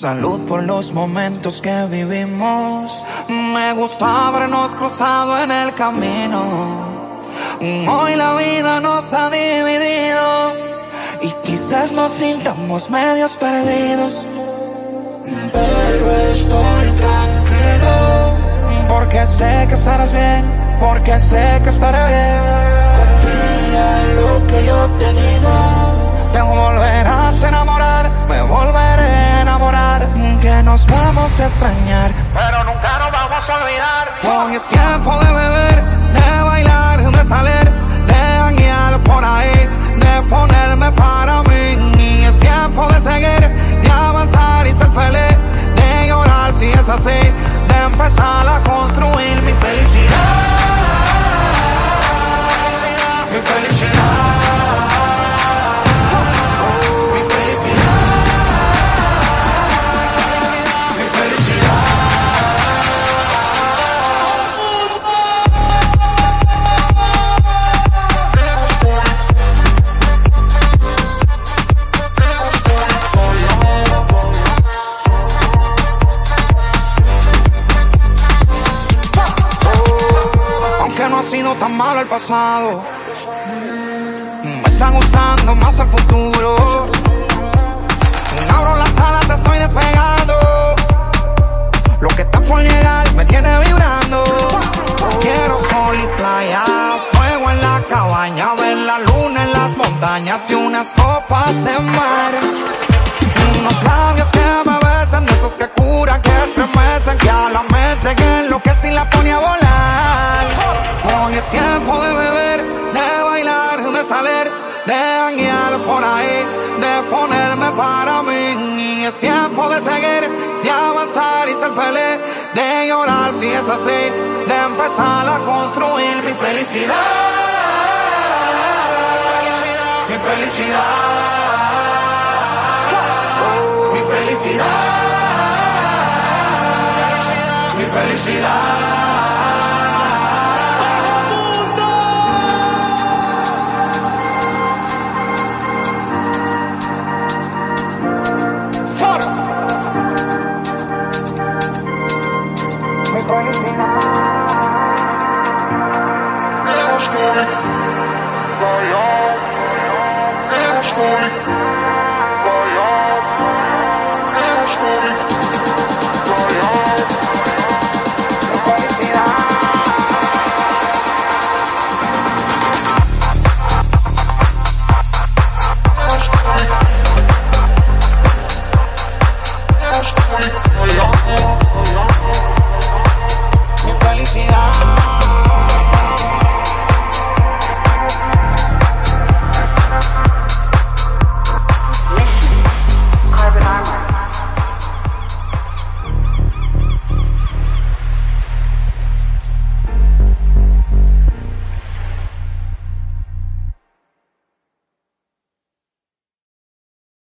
Salud por los momentos que vivimos. Me gusta habernos cruzado en el camino. Hoy la vida nos ha dividido y quizás nos sintamos medios perdidos. Pero estoy tranquilo porque sé que estarás bien, porque sé que estaré bien. Confía en lo que yo te digo. Pero nunca nos vamos a olvidar. Hoy es tiempo de beber, de bailar, de salir, tan malo el pasado, me está gustando más el futuro. Abro las alas, estoy despegando. Lo que está por llegar me tiene vibrando. Quiero sol y playa, fuego en la cabaña, ver la luna en las montañas y unas copas de mar. De janguear por ahí, de ponerme para mí. Y es tiempo de seguir, de avanzar y ser feliz, de llorar si es así, de empezar a construir mi felicidad. Mi felicidad. Mi felicidad. Mi felicidad. Bye. Bye. Bye.